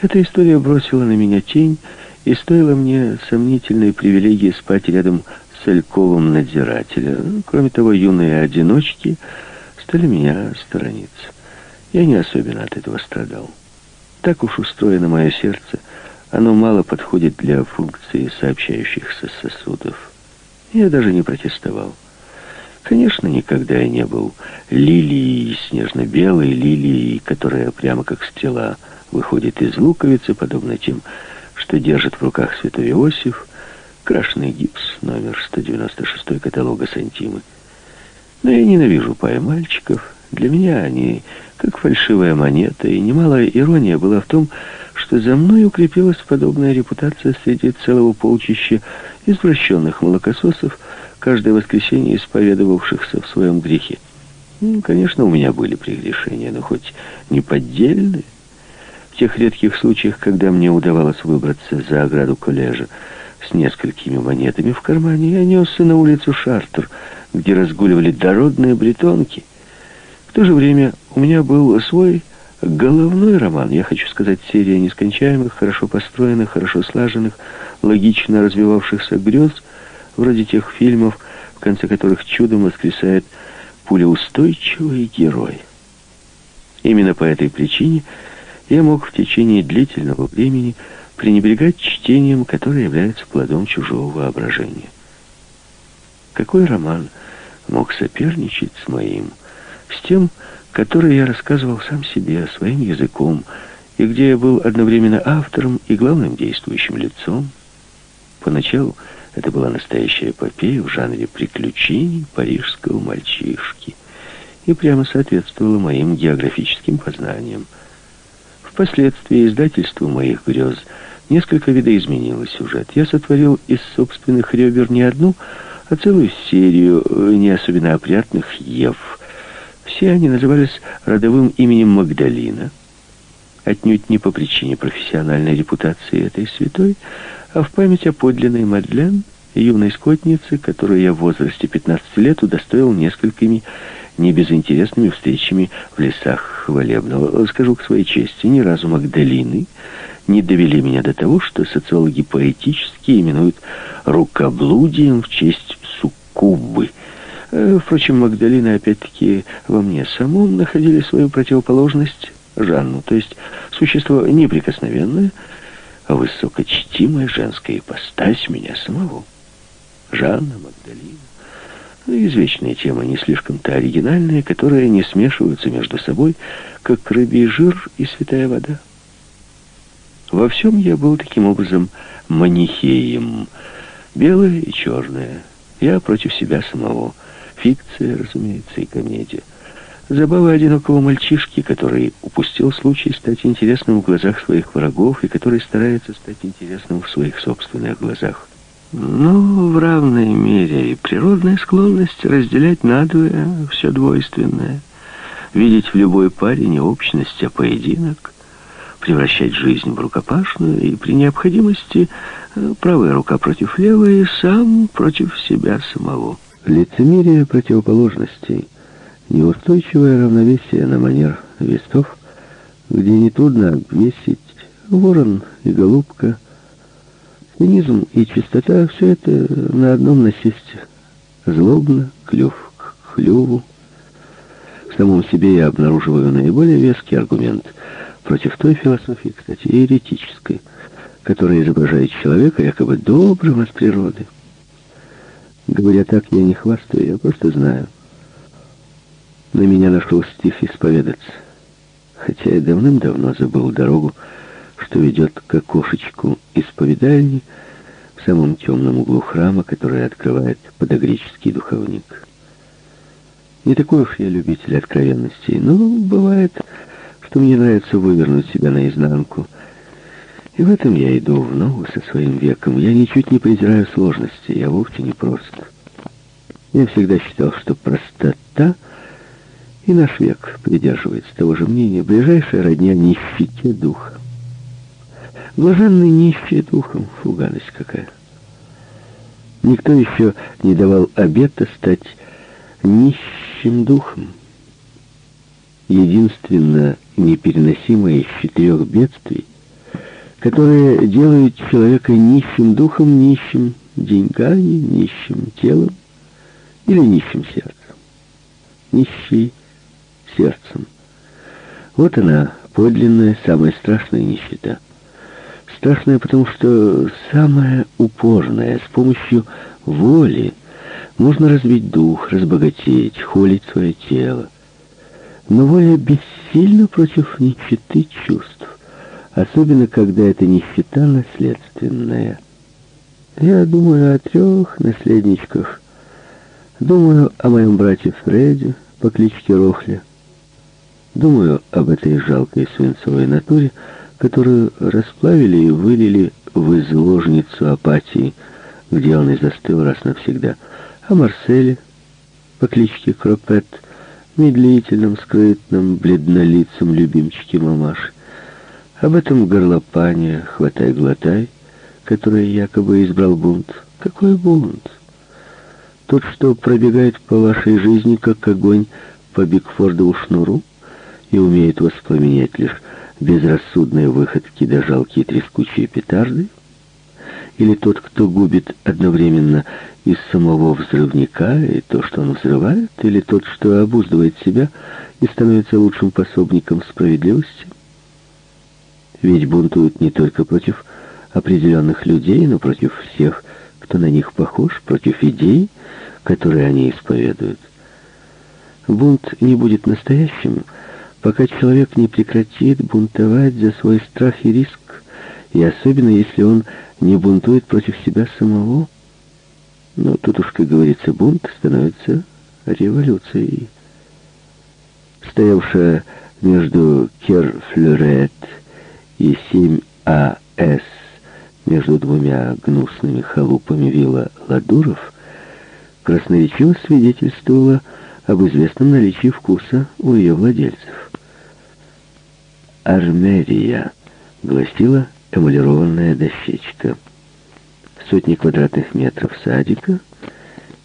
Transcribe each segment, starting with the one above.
Эта история бросила на меня тень и стоила мне сомнительной привилегии спать рядом с Альковым надзирателя. Кроме того, юные одиночки стали меня сторониться. Я не особенно от этого страдал. Так уж устроено мое сердце, оно мало подходит для функции сообщающихся сосудов. Я даже не протестовал. Конечно, никогда я не был лилией, снежно-белой лилией, которая прямо как стрела выходит из луковицы, подобно тем, что держит в руках святой Иосиф, крашеный гипс, номер 196 каталога Сантимы. Но я ненавижу пай мальчиков. Для меня они как фальшивая монета, и немалая ирония была в том, что за мной укрепилась подобная репутация среди целого полчища извращенных молокососов, каждое воскресенье исповедовавшихся в своем грехе. Ну, конечно, у меня были прегрешения, но хоть не поддельные. Тех редких случаях, когда мне удавалось выбраться за ограду коллежа с несколькими монетами в кармане, я несся на улицу Шартер, где разгуливали дородные бретонки. В то же время у меня был свой головной роман, я хочу сказать, серия нескончаемых, хорошо построенных, хорошо слаженных, логично развивавшихся грез, вроде тех фильмов, в конце которых чудом воскресает пулеустойчивый герой. Именно по этой причине я мог в течение длительного времени пренебрегать чтением, которое является плодом чужого воображения. Какой роман мог соперничать с моим, с тем, который я рассказывал сам себе, своим языком, и где я был одновременно автором и главным действующим лицом? Поначалу это была настоящая эпопея в жанре приключений парижского мальчишки и прямо соответствовала моим географическим познаниям. Впоследствии издательству моих грез несколько видоизменило сюжет. Я сотворил из собственных ребер не одну, а целую серию э, не особенно опрятных Ев. Все они назывались родовым именем Магдалина, отнюдь не по причине профессиональной репутации этой святой, а в память о подлинной Мадлен, юной скотнице, которую я в возрасте 15 лет удостоил несколькими небезынтересными встречами в лесах хвалебного. Скажу к своей чести, ни разу Магдалины не довели меня до того, что социологи поэтически именуют рукоблудием в честь суккубы. Э, впрочем, Магдалины опять-таки во мне самом находили свою противоположность Жанну, то есть существо неприкосновенное, а высокочтимая женская ипостась меня самого. Жанна, Магдалина. Ну, извечная тема, не слишком-то оригинальная, которые не смешиваются между собой, как рыбий жир и святая вода. Во всем я был таким образом манихеем, белое и черное. Я против себя самого. Фикция, разумеется, и комедия. Забава одинокого мальчишки, который упустил случай стать интересным в глазах своих врагов и который старается стать интересным в своих собственных глазах. Но в равной мере и природная склонность разделять надвое все двойственное, видеть в любой паре не общность, а поединок, превращать жизнь в рукопашную и при необходимости э, правая рука против левой и сам против себя самого. Лицемерие противоположностей — Неустойчивое равновесие на манер вестов, где нетрудно обвесить ворон и голубка, цинизм и чистота — все это на одном насесте. Злобно, клюв к клюву. В самом себе я обнаруживаю наиболее веский аргумент против той философии, кстати, еретической, которая изображает человека якобы добрым от природы. Говоря так, я не хвастаю, я просто знаю — на меня нашел стих исповедаться. Хотя я давным-давно забыл дорогу, что ведет к окошечку исповедальни в самом темном углу храма, который открывает подогреческий духовник. Не такой уж я любитель откровенностей, но бывает, что мне нравится вывернуть себя наизнанку. И в этом я иду в ногу со своим веком. Я ничуть не презираю сложности, я вовсе не прост. Я всегда считал, что простота — и наш век придерживается того же мнения. Ближайшая родня нищете духа. Блаженный нищий духом. Фу, гадость какая. Никто еще не давал обета стать нищим духом. Единственно непереносимое из четырех бедствий которые делают человека нищим духом, нищим деньгами, нищим телом или нищим сердцем. Нищий сердцем. Вот она, подлинная, самая страшная нищета. Страшная, потому что самая упорная, с помощью воли можно разбить дух, разбогатеть, холить свое тело. Но воля бессильна против нищеты чувств, особенно когда эта нищета наследственная. Я думаю о трех наследничках. Думаю о моем брате Фреде по кличке Рохля. Думаю об этой жалкой свинцовой натуре, которую расплавили и вылили в изложницу апатии, где он и застыл раз навсегда. О Марселе по кличке Кропет, медлительном, скрытном, бледнолицем любимчике мамаши. Об этом горлопане «Хватай-глотай», который якобы избрал бунт. Какой бунт? Тот, что пробегает по вашей жизни, как огонь по Бигфордову шнуру? и умеет воспламенять лишь безрассудные выходки да жалкие трескучие петарды? Или тот, кто губит одновременно и самого взрывника, и то, что он взрывает? Или тот, что обуздывает себя и становится лучшим пособником справедливости? Ведь бунтуют не только против определенных людей, но против всех, кто на них похож, против идей, которые они исповедуют. Бунт не будет настоящим, пока человек не прекратит бунтовать за свой страх и риск, и особенно если он не бунтует против себя самого. Но тут уж, как говорится, бунт становится революцией. Стоявшая между Керфлюрет и 7АС, между двумя гнусными халупами вилла Ладуров, красноречиво свидетельствовала об известном наличии вкуса у ее владельцев. «Армерия», — гласила эмалированная дощечка. Сотни квадратных метров садика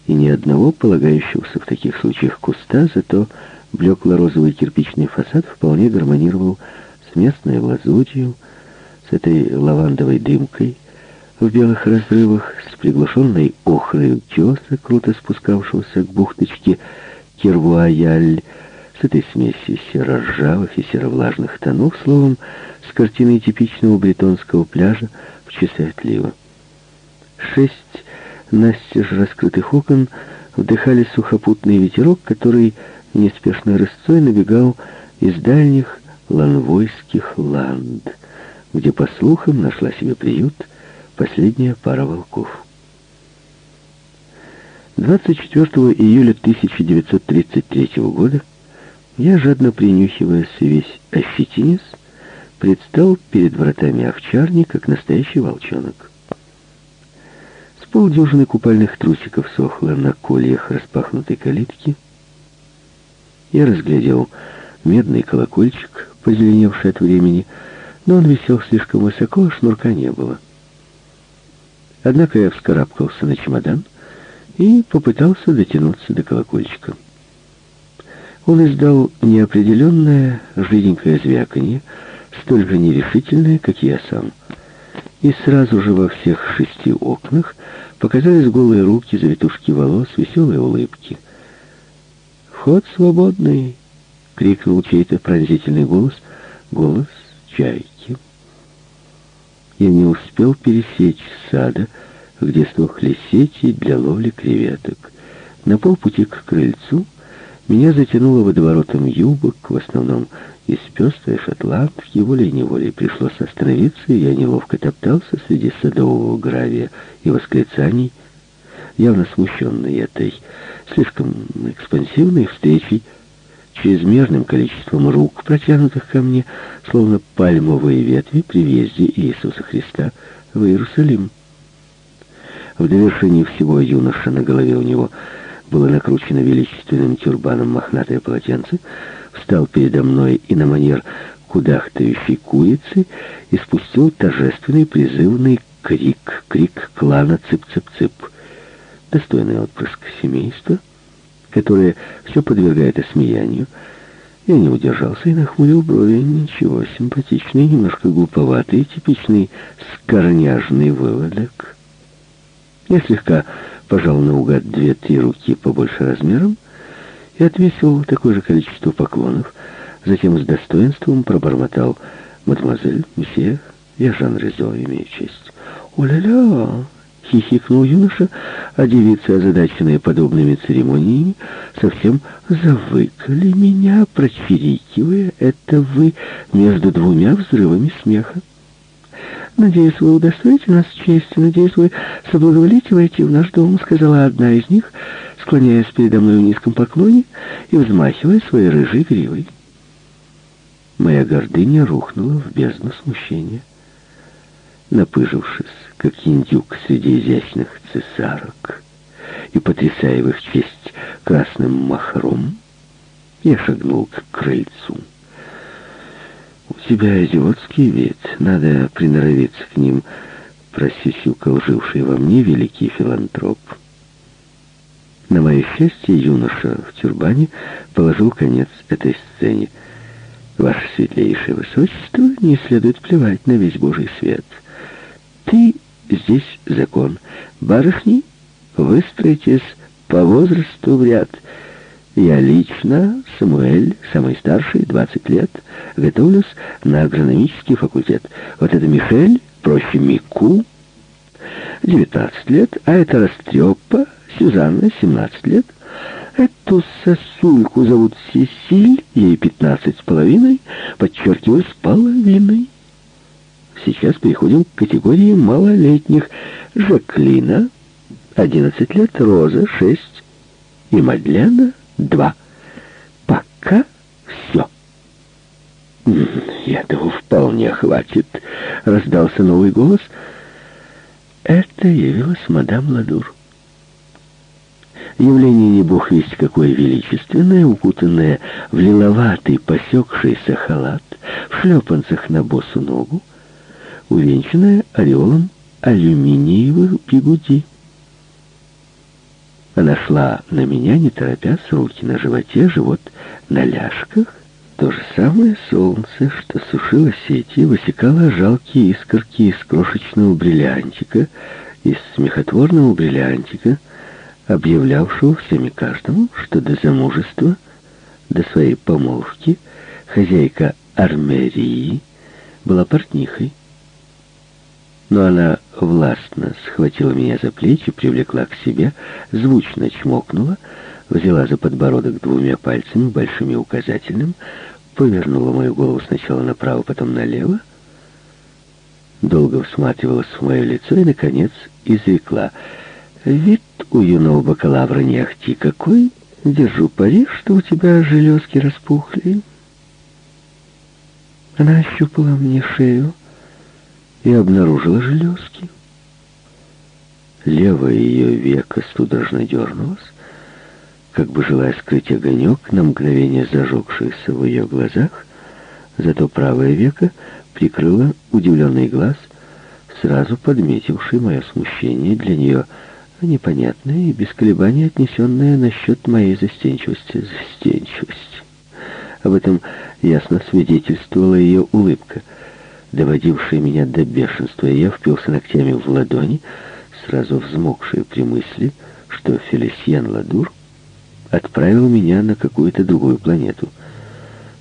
и ни одного полагающегося в таких случаях куста, зато блекло-розовый кирпичный фасад вполне гармонировал с местной лазурью, с этой лавандовой дымкой в белых разрывах, с приглушенной охрой утеса, круто спускавшегося к бухточке Кирвуаяль, с этой смесью серо-ржавых и серо-влажных тонов, словом, с картиной типичного бретонского пляжа в часы отлива. Шесть настежь раскрытых окон вдыхали сухопутный ветерок, который неспешной рысцой набегал из дальних ланвойских ланд, где, по слухам, нашла себе приют последняя пара волков. 24 июля 1933 года я, жадно принюхиваясь весь ощетинец, предстал перед вратами овчарни, как настоящий волчонок. С полдюжины купальных трусиков сохло на кольях распахнутой калитки. Я разглядел медный колокольчик, позеленевший от времени, но он висел слишком высоко, а шнурка не было. Однако я вскарабкался на чемодан — и попытался дотянуться до колокольчика. Он издал неопределенное жиденькое звяканье, столь же нерешительное, как я сам. И сразу же во всех шести окнах показались голые руки, завитушки волос, веселые улыбки. «Вход свободный!» — крикнул чей-то пронзительный голос, голос чайки. Я не успел пересечь сада, где сохли сети для ловли креветок. На полпути к крыльцу меня затянуло водоворотом юбок, в основном из пестрой шотландки, волей-неволей пришлось остановиться, и я неловко топтался среди садового гравия и восклицаний, явно смущенный этой слишком экспансивной встречей, чрезмерным количеством рук, протянутых ко мне, словно пальмовые ветви при въезде Иисуса Христа в Иерусалим. В довершении всего юноша на голове у него было накручено величественным тюрбаном мохнатое полотенце, встал передо мной и на манер кудахтающей курицы и спустил торжественный призывный крик, крик клана «Цып-цып-цып». Достойный отпрыск семейства, которое все подвергает осмеянию, Я не удержался и нахмурил брови. Ничего, симпатичный, немножко глуповатый, типичный скорняжный выводок. Я слегка пожал наугад две-три руки побольше размером и отвесил такое же количество поклонов. Затем с достоинством пробормотал «Мадемуазель, месье, я Жан Резо, имею честь». «О-ля-ля!» — хихикнул юноша, а девицы, озадаченные подобными церемониями, совсем завыкали меня, прочирикивая «это вы» между двумя взрывами смеха. «Надеюсь, вы удостоите нас чести, надеюсь, вы соблаговолите войти в наш дом», — сказала одна из них, склоняясь передо мной в низком поклоне и взмахивая своей рыжей гривой. Моя гордыня рухнула в бездну смущения. Напыжившись, как индюк среди изящных цесарок, и потрясая в их честь красным махром, я шагнул к крыльцу. «У тебя идиотский вид, надо приноровиться к ним», — просисюкал живший во мне великий филантроп. На мое счастье, юноша в тюрбане положил конец этой сцене. «Ваше светлейшее высочество, не следует плевать на весь Божий свет. Ты здесь закон. Барышни, выстроитесь по возрасту в ряд». Я лично, Самуэль, самый старший, 20 лет, готовлюсь на агрономический факультет. Вот это Мишель, проще Мику, 19 лет, а это Растрепа, Сюзанна, 17 лет. Эту сосульку зовут Сесиль, ей 15 с половиной, подчеркиваю, с половиной. Сейчас переходим к категории малолетних. Жаклина, 11 лет, Роза, 6 и Мадлена, два. Пока все. «Этого вполне хватит», — раздался новый голос. Это явилась мадам Ладур. Явление не бог весть какое величественное, укутанное в лиловатый посекшийся халат, в шлепанцах на босу ногу, увенчанное ореолом алюминиевых бигуди. Она шла на меня, не торопясь, руки на животе, живот на ляжках. То же самое солнце, что сушило сети, высекало жалкие искорки из крошечного бриллиантика, из смехотворного бриллиантика, объявлявшего всеми каждому, что до замужества, до своей помолвки, хозяйка армерии была портнихой но она властно схватила меня за плечи, привлекла к себе, звучно чмокнула, взяла за подбородок двумя пальцами, большим и указательным, повернула мою голову сначала направо, потом налево, долго всматривалась в мое лицо и, наконец, изрекла. «Вид у юного бакалавра не ахти какой! Держу пари, что у тебя железки распухли». Она ощупала мне шею, и обнаружила железки. Левое ее веко судорожно дернулось, как бы желая скрыть огонек, на мгновение зажегшийся в ее глазах, зато правое веко прикрыло удивленный глаз, сразу подметивший мое смущение для нее непонятное и без колебаний отнесенное насчет моей застенчивости. Застенчивость. Об этом ясно свидетельствовала ее улыбка — доводившее меня до бешенства, и я впился ногтями в ладони, сразу взмокшие при мысли, что Фелисьян Ладур отправил меня на какую-то другую планету.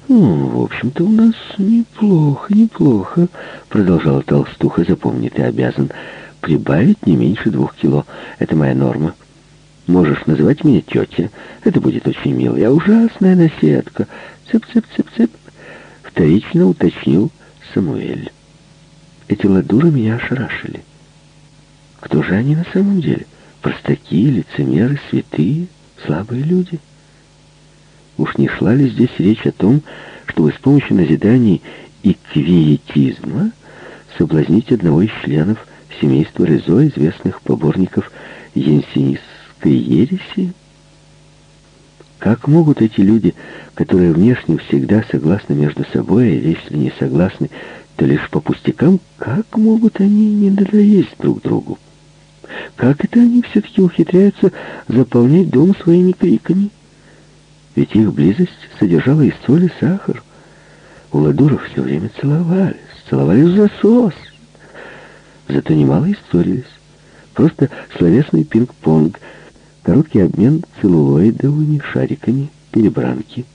«Ну, в общем-то, у нас неплохо, неплохо», — продолжала толстуха. «Запомни, ты обязан прибавить не меньше двух кило. Это моя норма. Можешь называть меня тетя. Это будет очень мило. Я ужасная наседка. Цып-цып-цып-цып». Вторично уточнил Самуэль. Эти ладуры меня ошарашили. Кто же они на самом деле? Простаки, лицемеры, святые, слабые люди? Уж не шла ли здесь речь о том, чтобы с помощью назиданий и квиетизма соблазнить одного из членов семейства Резо, известных поборников янсенистской ереси? Как могут эти люди, которые внешне всегда согласны между собой, а если не согласны, то лишь по пустякам, как могут они не надоесть друг другу? Как это они все-таки ухитряются заполнять дом своими криками? Ведь их близость содержала и соль, и сахар. У Ладуров все время целовались, целовались в засос. Зато немало и ссорились. Просто словесный пинг-понг, короткий обмен целлулоидовыми шариками, перебранки.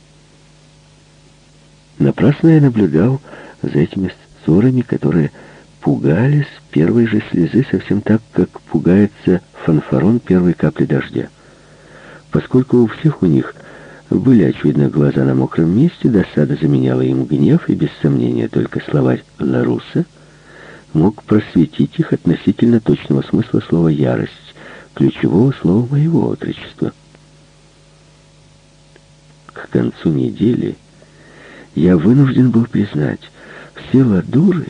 Напрасно я наблюдал за этими ссорами, которые пугали с первой же слезы совсем так, как пугается фанфарон первой капли дождя. Поскольку у всех у них были, очевидно, глаза на мокром месте, досада заменяла им гнев, и без сомнения только словарь Ларуса мог просветить их относительно точного смысла слова «ярость», ключевого слова моего отрочества. К концу недели я вынужден был признать, все ладуры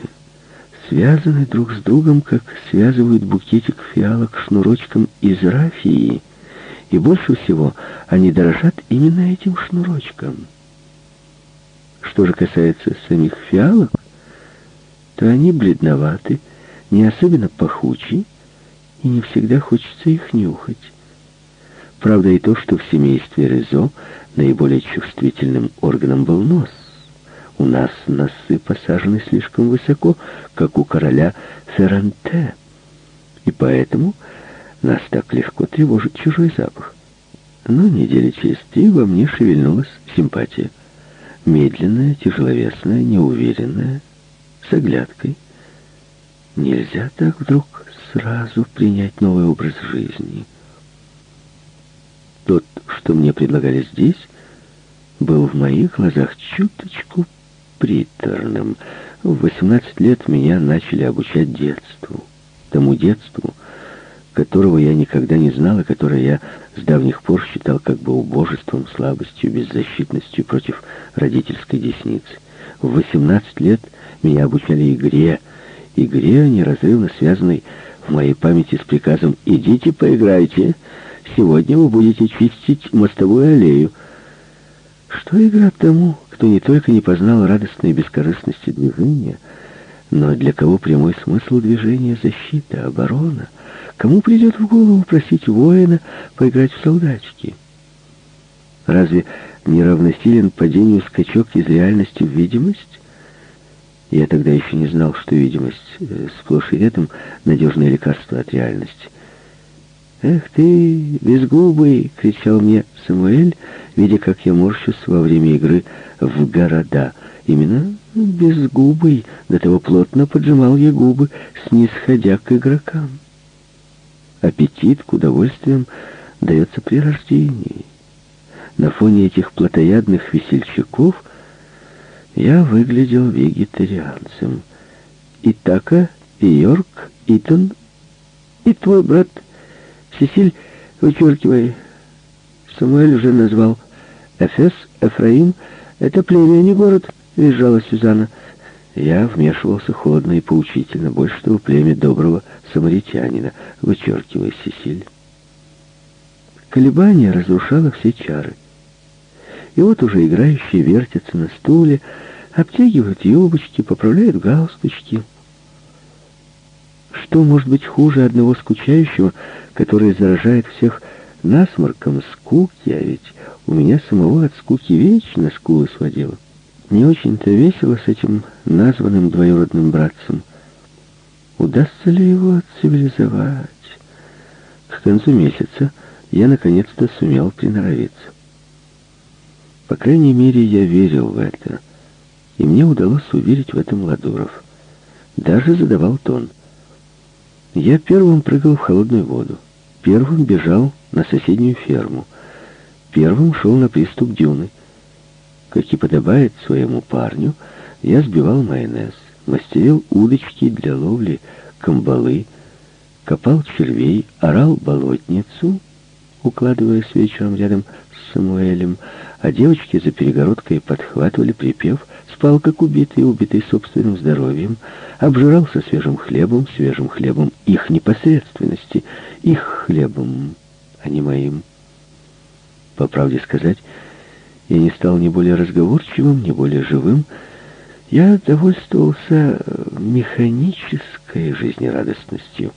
связаны друг с другом, как связывают букетик фиалок шнурочком из рафии, и больше всего они дорожат именно этим шнурочком. Что же касается самих фиалок, то они бледноваты, не особенно пахучи, и не всегда хочется их нюхать. Правда и то, что в семействе Резо наиболее чувствительным органом был нос. У нас носы посажены слишком высоко, как у короля Ферранте, и поэтому нас так легко тревожит чужой запах. Но недели через три во мне шевельнулась симпатия. Медленная, тяжеловесная, неуверенная, с оглядкой. Нельзя так вдруг сразу принять новый образ жизни. Тот, что мне предлагали здесь, был в моих глазах чуточку приторным. В 18 лет меня начали обучать детству. Тому детству, которого я никогда не знал, и которое я с давних пор считал как бы убожеством, слабостью, беззащитностью против родительской десницы. В 18 лет меня обучали игре, игре, неразрывно связанной в моей памяти с приказом «Идите поиграйте, сегодня вы будете чистить мостовую аллею». Что игра тому, кто не только не познал радостной бескорыстности движения, но для кого прямой смысл движения — защита, оборона? Кому придет в голову просить воина поиграть в солдатики? Разве не равносилен падению скачок из реальности в видимость? Я тогда еще не знал, что видимость э, сплошь и рядом надежное лекарство от реальности. «Эх ты, безгубый!» — кричал мне Самуэль, видя, как я морщусь во время игры в города. Именно безгубый, до того плотно поджимал я губы, снисходя к игрокам. Аппетит к удовольствиям дается при рождении. На фоне этих плотоядных весельчаков я выглядел вегетарианцем. Итака, и Йорк, Итон и твой брат Сесиль, вычеркивай. Самуэль уже назвал Эфес, Эфраим. Это племя, а не город, визжала Сюзанна. Я вмешивался холодно и поучительно. Больше того, племя доброго самаритянина. Вычеркивай, Сесиль. Колебание разрушало все чары. И вот уже играющие вертятся на стуле, обтягивают юбочки, поправляют галстучки. Что может быть хуже одного скучающего, который заражает всех насморком скуки, а ведь у меня самого от скуки вечно скулы сводило. Не очень-то весело с этим названным двоюродным братцем. Удастся ли его цивилизовать? К концу месяца я наконец-то сумел приноровиться. По крайней мере, я верил в это. И мне удалось уверить в этом Ладуров. Даже задавал тон. Я первым прыгал в холодную воду. Первым бежал на соседнюю ферму. Первым шел на приступ дюны. Как и подобает своему парню, я сбивал майонез, мастерил удочки для ловли камбалы, копал червей, орал болотницу, укладываясь вечером рядом с Самуэлем, а девочки за перегородкой подхватывали припев, спал как убитый, убитый собственным здоровьем, обжирался свежим хлебом, свежим хлебом их непосредственности, их хлебом, а не моим. По правде сказать, я не стал ни более разговорчивым, ни более живым, я довольствовался механической жизнерадостностью.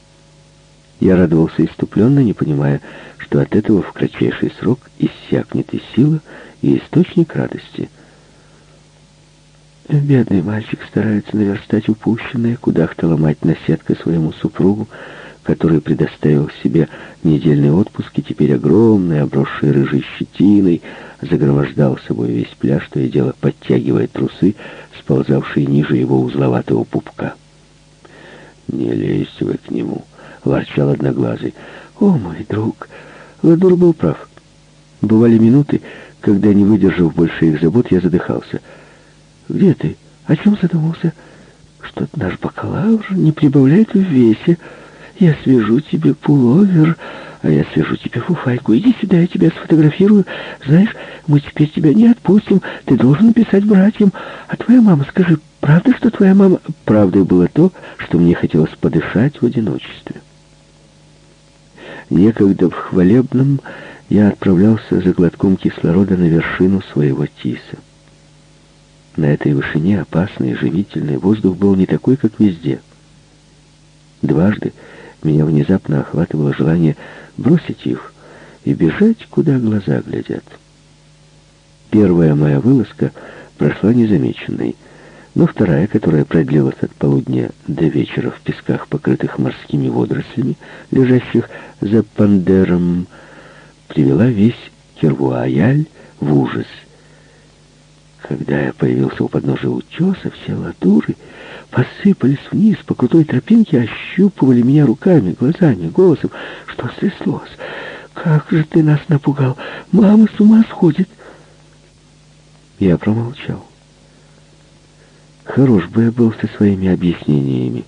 Я радовался иступленно, не понимая, что от этого в кратчайший срок иссякнет и сила, и источник радости. Бедный мальчик старается наверстать упущенное, кудахтала мать наседка своему супругу, который предоставил себе недельный отпуск и теперь огромный, обросший рыжей щетиной, загромождал собой весь пляж, то и дело подтягивая трусы, сползавшие ниже его узловатого пупка. «Не лезьте вы к нему», — ворчал одноглазый. «О, мой друг!» Ладур был прав. Бывали минуты, когда, не выдержав больше их забот, я задыхался. «Где ты? О чем задумался?» «Что-то наш бакалавр не прибавляет в весе. Я свяжу тебе пуловер, а я свяжу тебе фуфайку. Иди сюда, я тебя сфотографирую. Знаешь, мы теперь тебя не отпустим. Ты должен написать братьям. А твоя мама, скажи, правда, что твоя мама...» Правдой было то, что мне хотелось подышать в одиночестве. Некогда в хвалебном я отправлялся за глотком кислорода на вершину своего тиса. На этой вышине опасный, живительный воздух был не такой, как везде. Дважды меня внезапно охватывало желание бросить их и бежать, куда глаза глядят. Первая моя вылазка прошла незамеченной, но вторая, которая продлилась от полудня до вечера в песках, покрытых морскими водорослями, лежащих за Пандером, привела весь Кервуаяль в ужас. Когда я появился у подножия утеса, все ладуры посыпались вниз по крутой тропинке, ощупывали меня руками, глазами, голосом. Что стряслось? Как же ты нас напугал! Мама с ума сходит! Я промолчал. Хорош бы я был со своими объяснениями.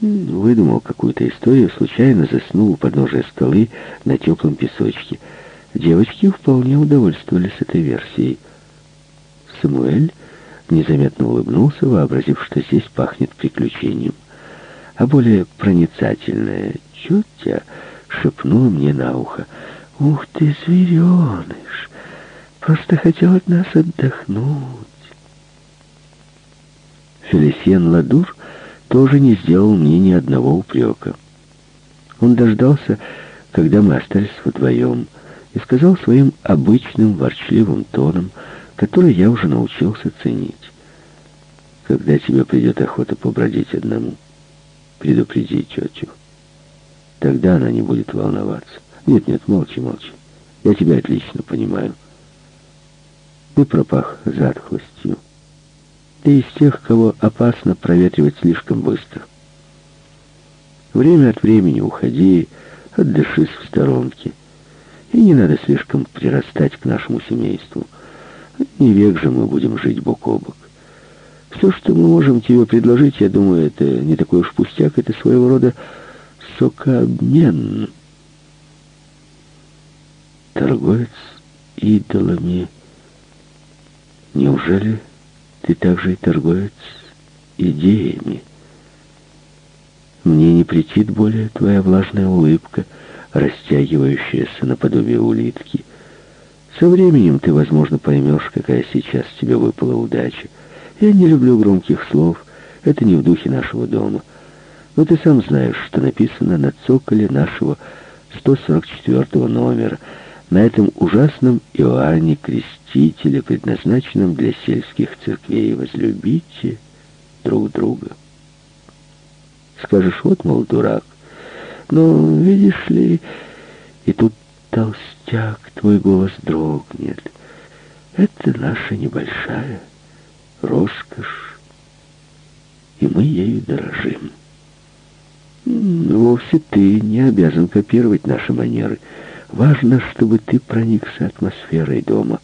Выдумал какую-то историю, случайно заснул у подножия скалы на теплом песочке. Девочки вполне удовольствовались этой версией. Самуэль незаметно улыбнулся, вообразив, что здесь пахнет приключением. А более проницательная тетя шепнула мне на ухо. «Ух ты, звереныш! Просто хотел от нас отдохнуть!» Фелисьен Ладур тоже не сделал мне ни одного упрека. Он дождался, когда мы остались вдвоем, и сказал своим обычным ворчливым тоном, который я уже научился ценить. Когда тебе придет охота побродить одному, предупреди тетю. Тогда она не будет волноваться. Нет, нет, молчи, молчи. Я тебя отлично понимаю. Ты пропах затхлостью. Ты из тех, кого опасно проветривать слишком быстро. Время от времени уходи, отдышись в сторонке. И не надо слишком прирастать к нашему семейству. Не век же мы будем жить бок о бок. Все, что мы можем тебе предложить, я думаю, это не такой уж пустяк, это своего рода сокообмен. Торговец идолами. Неужели ты также и торговец идеями? Мне не претит более твоя влажная улыбка, растягивающаяся наподобие улитки. Со временем ты, возможно, поймешь, какая сейчас тебе выпала удача. Я не люблю громких слов, это не в духе нашего дома. Но ты сам знаешь, что написано на цоколе нашего 144 номера, на этом ужасном Иоанне Крестителе, предназначенном для сельских церквей. Возлюбите друг друга. Скажешь, вот, мол, дурак. Но, видишь ли, и тут толстяк, твой голос дрогнет. Это наша небольшая роскошь, и мы ею дорожим. Вовсе ты не обязан копировать наши манеры. Важно, чтобы ты проникся атмосферой дома.